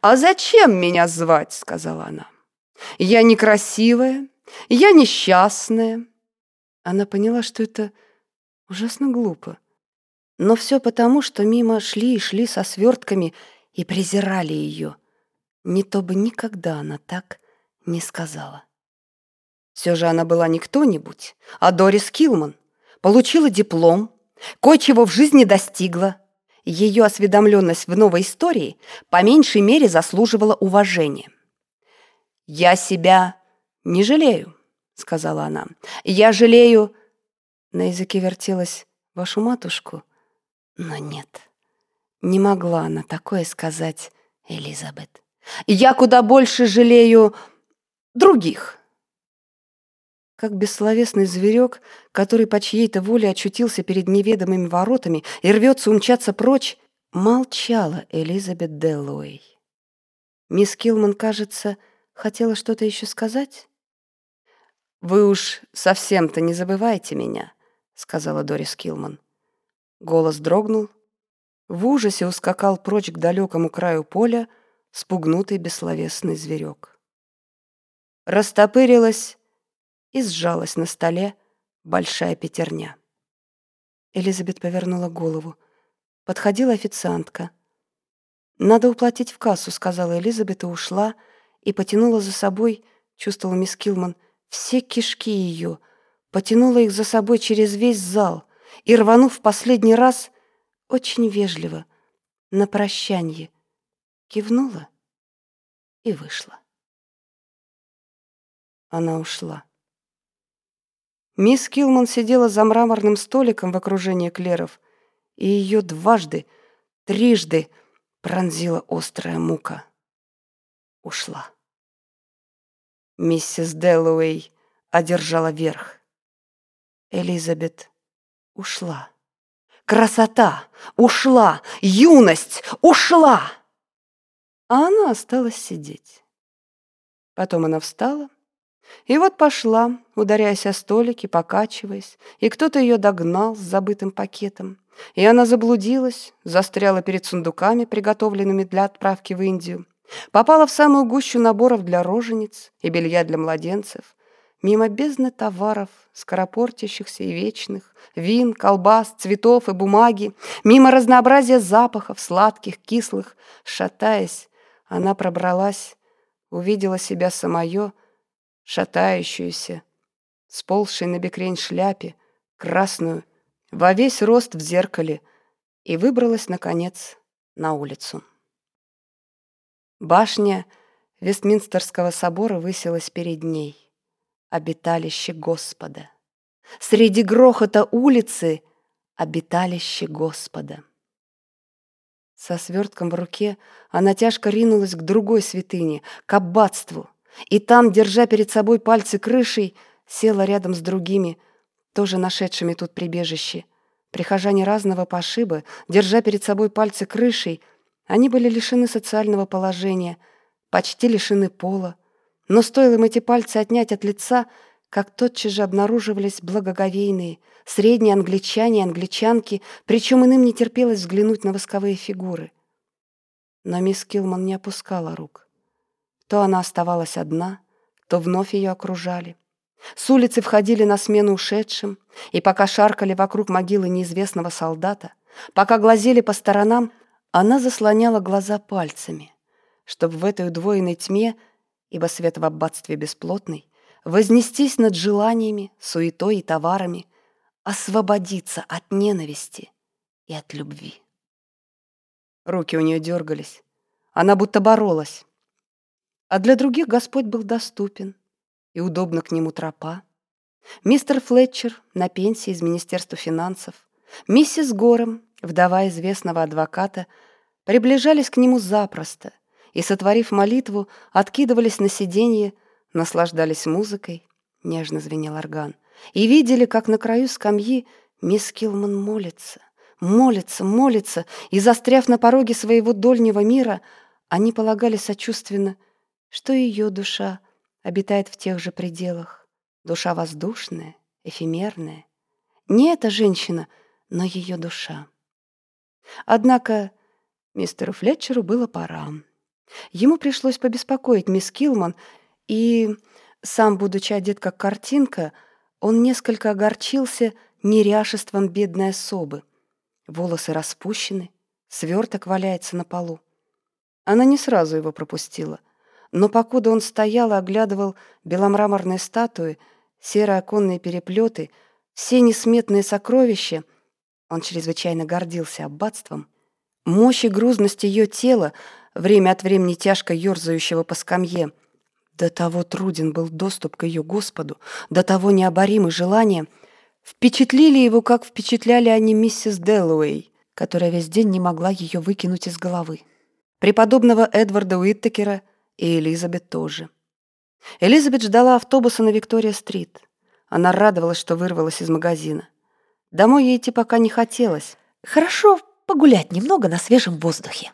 «А зачем меня звать?» — сказала она. «Я некрасивая, я несчастная». Она поняла, что это ужасно глупо. Но все потому, что мимо шли и шли со свертками и презирали ее. Не то бы никогда она так не сказала. Все же она была не кто-нибудь, а Дорис Килман. Получила диплом, кое-чего в жизни достигла. Ее осведомленность в новой истории по меньшей мере заслуживала уважения. «Я себя не жалею», — сказала она. «Я жалею...» На языке вертелась вашу матушку, но нет, не могла она такое сказать, Элизабет. «Я куда больше жалею других» как бессловесный зверек, который по чьей-то воле очутился перед неведомыми воротами и рвется умчаться прочь, молчала Элизабет Деллоуэй. Мисс Килман, кажется, хотела что-то еще сказать. «Вы уж совсем-то не забывайте меня», — сказала Дорис Килман. Голос дрогнул. В ужасе ускакал прочь к далекому краю поля спугнутый бессловесный зверек. Растопырилась и сжалась на столе большая пятерня. Элизабет повернула голову. Подходила официантка. «Надо уплатить в кассу», — сказала Элизабет и ушла, и потянула за собой, чувствовала мисс Килман, все кишки ее, потянула их за собой через весь зал и, рванув в последний раз, очень вежливо, на прощанье, кивнула и вышла. Она ушла. Мисс Килман сидела за мраморным столиком в окружении клеров, и ее дважды, трижды пронзила острая мука. Ушла. Миссис Дэллоуэй одержала верх. Элизабет ушла. Красота ушла, юность ушла. А она осталась сидеть. Потом она встала, и вот пошла, ударяясь о столики, покачиваясь, и кто-то ее догнал с забытым пакетом. И она заблудилась, застряла перед сундуками, приготовленными для отправки в Индию, попала в самую гущу наборов для рожениц и белья для младенцев, мимо бездны товаров, скоропортящихся и вечных, вин, колбас, цветов и бумаги, мимо разнообразия запахов, сладких, кислых, шатаясь, она пробралась, увидела себя самое, шатающуюся, сползшей на бекрень шляпе, красную, во весь рост в зеркале, и выбралась, наконец, на улицу. Башня Вестминстерского собора высилась перед ней, обиталище Господа. Среди грохота улицы обиталище Господа. Со свертком в руке она тяжко ринулась к другой святыне, к аббатству — и там, держа перед собой пальцы крышей, села рядом с другими, тоже нашедшими тут прибежище. Прихожане разного пошиба, держа перед собой пальцы крышей, они были лишены социального положения, почти лишены пола. Но стоило им эти пальцы отнять от лица, как тотчас же обнаруживались благоговейные, средние англичане и англичанки, причем иным не терпелось взглянуть на восковые фигуры. Но мисс Килман не опускала рук. То она оставалась одна, то вновь ее окружали. С улицы входили на смену ушедшим, и пока шаркали вокруг могилы неизвестного солдата, пока глазели по сторонам, она заслоняла глаза пальцами, чтобы в этой удвоенной тьме, ибо свет в аббатстве бесплотный, вознестись над желаниями, суетой и товарами, освободиться от ненависти и от любви. Руки у нее дергались. Она будто боролась. А для других Господь был доступен, и удобно к нему тропа. Мистер Флетчер на пенсии из Министерства финансов, миссис Гором, вдова известного адвоката, приближались к нему запросто и, сотворив молитву, откидывались на сиденье, наслаждались музыкой, нежно звенел орган, и видели, как на краю скамьи мисс Килман молится, молится, молится, и, застряв на пороге своего дольнего мира, они полагали сочувственно — что ее душа обитает в тех же пределах. Душа воздушная, эфемерная. Не эта женщина, но ее душа. Однако мистеру Флетчеру было пора. Ему пришлось побеспокоить мисс Килман, и, сам будучи одет как картинка, он несколько огорчился неряшеством бедной особы. Волосы распущены, сверток валяется на полу. Она не сразу его пропустила, но покуда он стоял и оглядывал беломраморные статуи, серые оконные переплеты, все несметные сокровища, он чрезвычайно гордился аббатством, мощь и грузность ее тела, время от времени тяжко ерзающего по скамье, до того труден был доступ к ее Господу, до того необоримы желания, впечатлили его, как впечатляли они миссис Дэллоуэй, которая весь день не могла ее выкинуть из головы. Преподобного Эдварда Уиттекера и Элизабет тоже. Элизабет ждала автобуса на Виктория-стрит. Она радовалась, что вырвалась из магазина. Домой ей идти пока не хотелось. «Хорошо погулять немного на свежем воздухе»,